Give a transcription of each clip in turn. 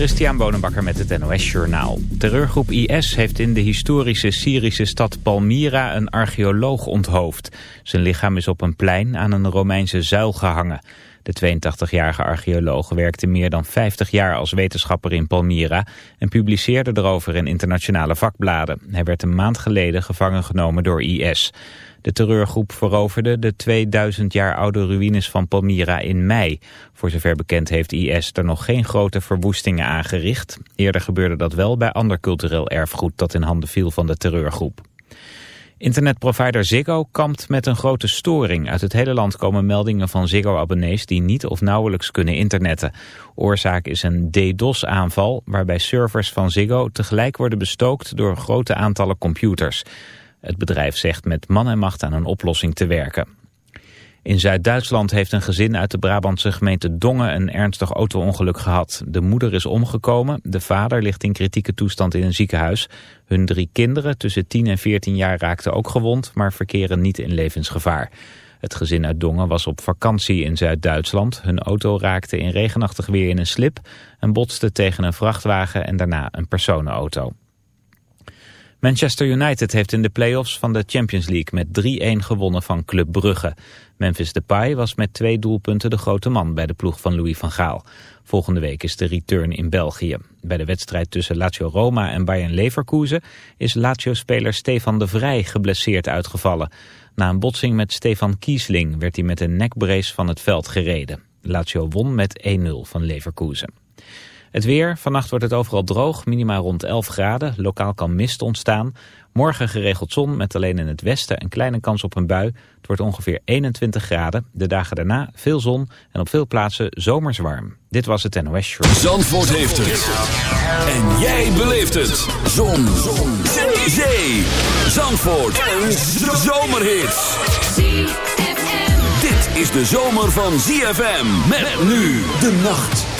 Christian Bonenbakker met het NOS Journaal. Terreurgroep IS heeft in de historische Syrische stad Palmyra een archeoloog onthoofd. Zijn lichaam is op een plein aan een Romeinse zuil gehangen. De 82-jarige archeoloog werkte meer dan 50 jaar als wetenschapper in Palmyra... en publiceerde erover in internationale vakbladen. Hij werd een maand geleden gevangen genomen door IS... De terreurgroep veroverde de 2000 jaar oude ruïnes van Palmyra in mei. Voor zover bekend heeft IS er nog geen grote verwoestingen aangericht. Eerder gebeurde dat wel bij ander cultureel erfgoed dat in handen viel van de terreurgroep. Internetprovider Ziggo kampt met een grote storing. Uit het hele land komen meldingen van Ziggo-abonnees die niet of nauwelijks kunnen internetten. Oorzaak is een DDoS-aanval waarbij servers van Ziggo tegelijk worden bestookt door grote aantallen computers. Het bedrijf zegt met man en macht aan een oplossing te werken. In Zuid-Duitsland heeft een gezin uit de Brabantse gemeente Dongen een ernstig auto-ongeluk gehad. De moeder is omgekomen, de vader ligt in kritieke toestand in een ziekenhuis. Hun drie kinderen tussen 10 en 14 jaar raakten ook gewond, maar verkeren niet in levensgevaar. Het gezin uit Dongen was op vakantie in Zuid-Duitsland. Hun auto raakte in regenachtig weer in een slip en botste tegen een vrachtwagen en daarna een personenauto. Manchester United heeft in de play-offs van de Champions League met 3-1 gewonnen van Club Brugge. Memphis Depay was met twee doelpunten de grote man bij de ploeg van Louis van Gaal. Volgende week is de return in België. Bij de wedstrijd tussen Lazio Roma en Bayern Leverkusen is Lazio-speler Stefan de Vrij geblesseerd uitgevallen. Na een botsing met Stefan Kiesling werd hij met een nekbrace van het veld gereden. Lazio won met 1-0 van Leverkusen. Het weer, vannacht wordt het overal droog, minimaal rond 11 graden. Lokaal kan mist ontstaan. Morgen geregeld zon met alleen in het westen een kleine kans op een bui. Het wordt ongeveer 21 graden. De dagen daarna veel zon en op veel plaatsen zomers warm. Dit was het NOS Show. Zandvoort heeft het. En jij beleeft het. Zon. zon. Zee. Zandvoort. Een zomerhit. Dit is de zomer van ZFM. Met nu de nacht.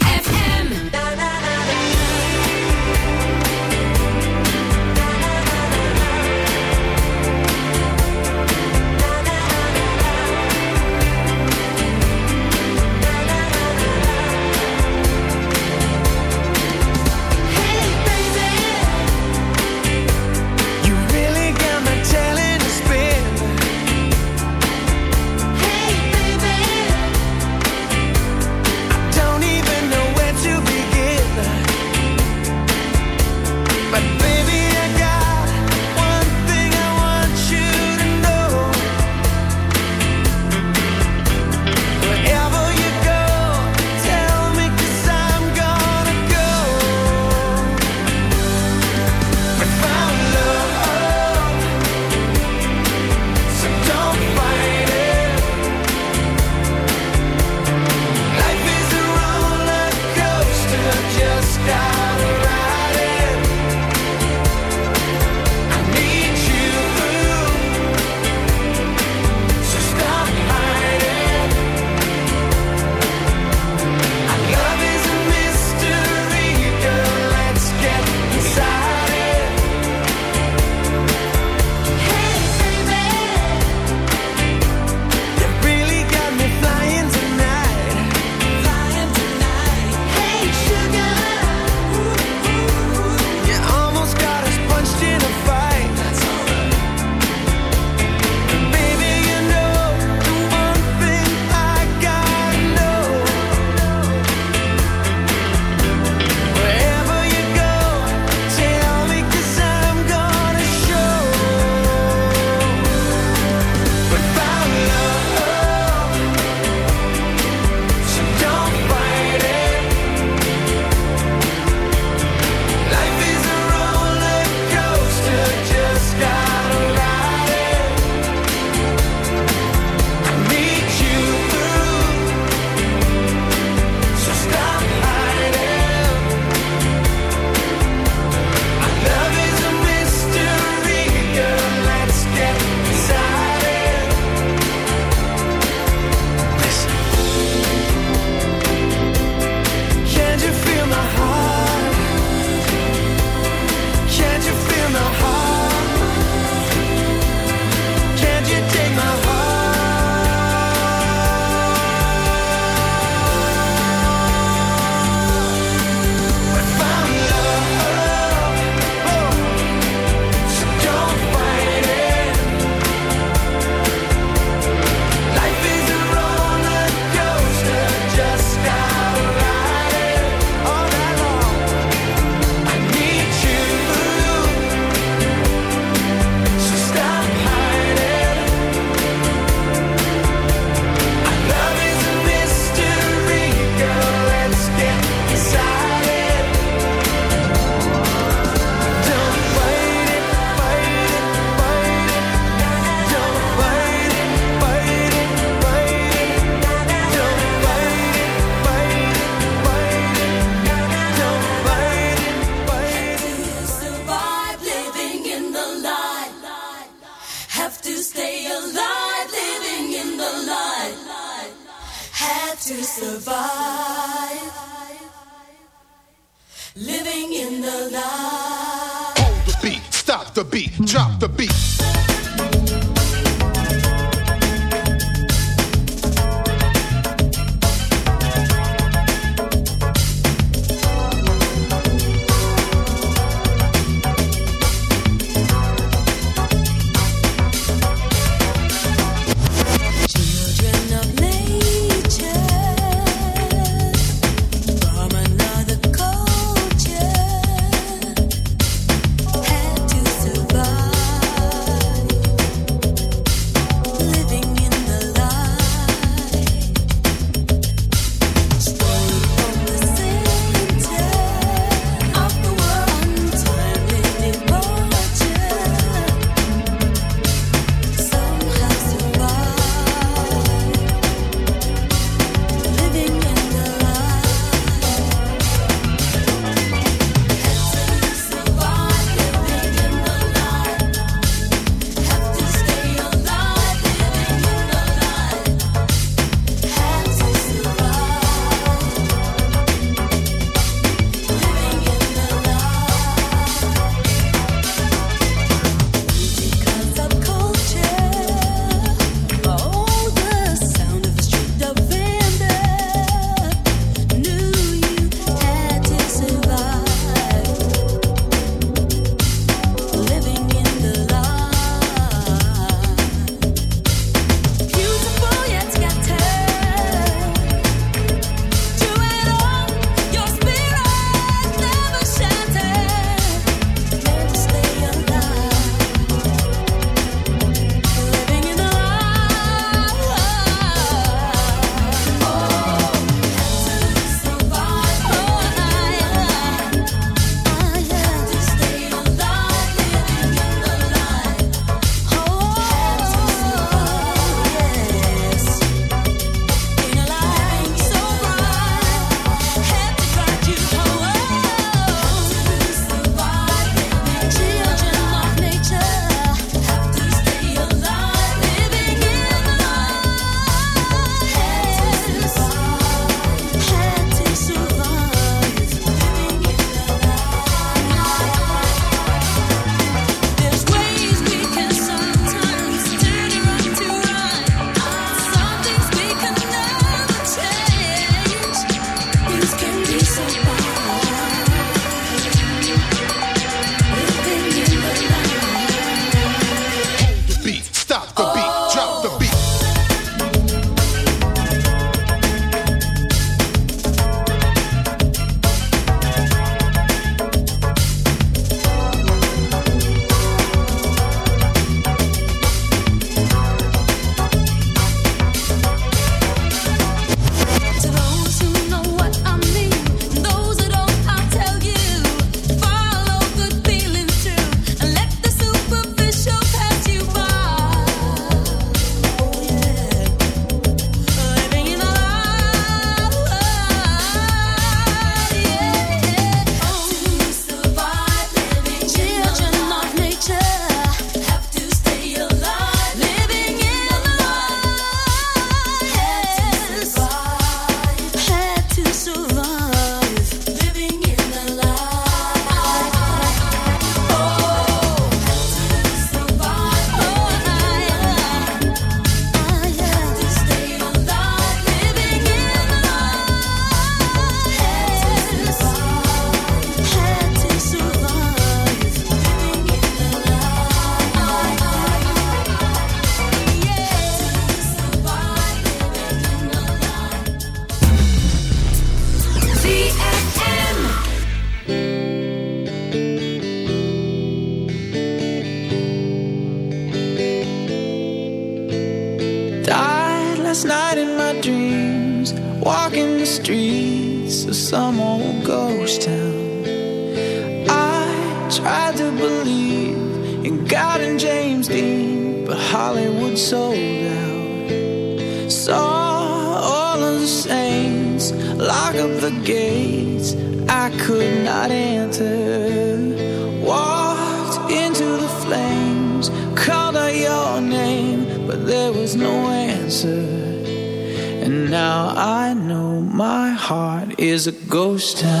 is a ghost town.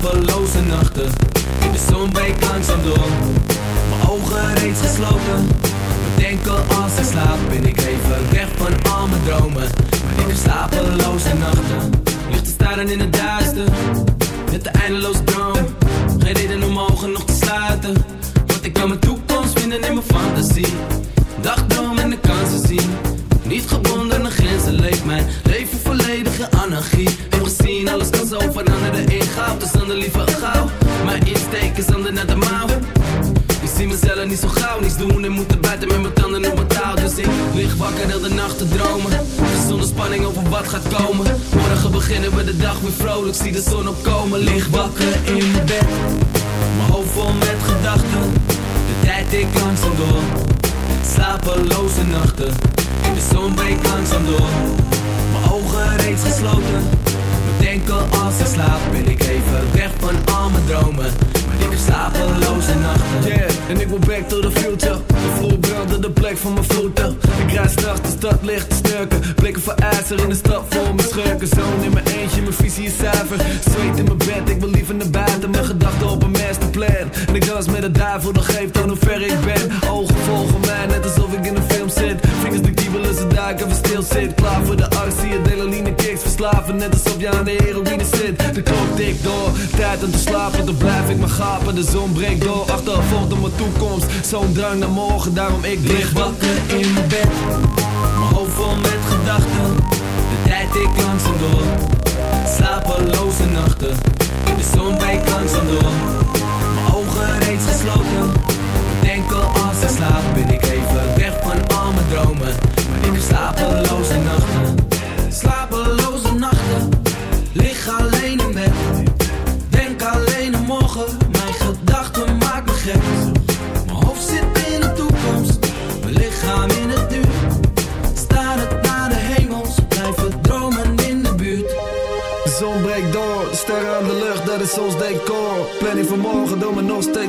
Slapeloze nachten. In de zon breekt langzaam door, mijn ogen reeds gesloten. Bedenken als ik slaap, ben ik even weg van al mijn dromen. Maar ik heb slapeloze nachten, ligt te staren in het duister. Met de eindeloze droom, Ik lig wakker heel de nacht te dromen. Zonder spanning over wat gaat komen. Morgen beginnen we de dag weer vrolijk, zie de zon opkomen. Lig wakker in mijn bed, mijn hoofd vol met gedachten. De tijd ik langzaam door, slapeloze nachten. In de zon breekt langzaam door, mijn ogen reeds gesloten. Bedenken als ik slaap, ben ik even weg van al mijn dromen. Maar ik heb slapeloze nachten. Yeah, en ik wil back to the future. De plek van mijn voeten. Ik rijd straks de stad licht te snurken. Blikken voor ijzer in de stad voor mijn schurken. Zoon in mijn eentje, mijn visie is zuiver. Zweet in mijn bed, ik wil liever naar buiten. Mijn gedachten op een masterplan. En ik dans met de duivel, dat geeft aan hoe ver ik ben. Ogen volgen mij, net alsof ik in een film zit. Vingers de kiebelen, ze duiken, even stil zit. Klaar voor de actie, adrenaline kicks verslaven. Net alsof je aan de heroïne klok tikt door, tijd om te slapen. Dan blijf ik maar gapen, de zon breekt door. Achtervolgt op mijn toekomst, zo'n drang naar morgen. Daarom ik Lig wakker in mijn bed, mijn hoofd vol met gedachten. De tijd ik langzaam door, slapeloze